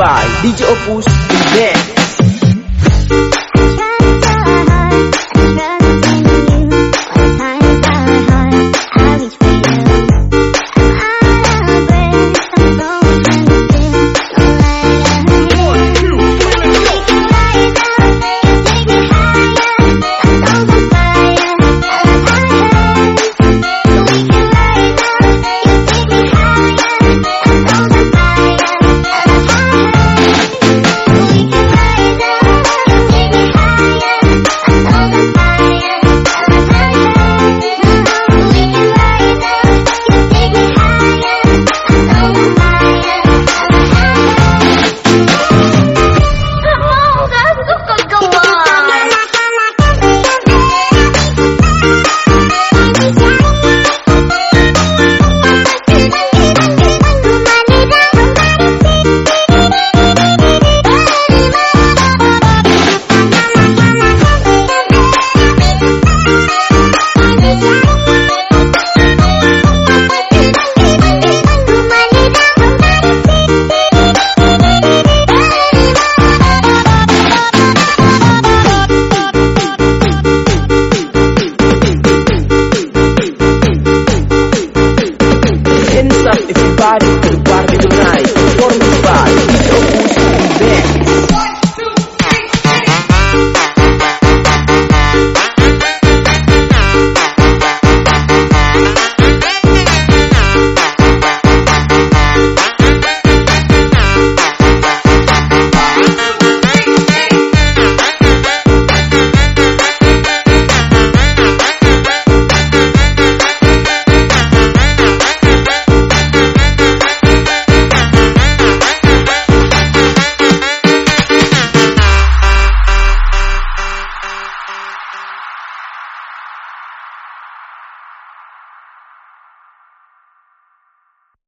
by DJ Opus Event.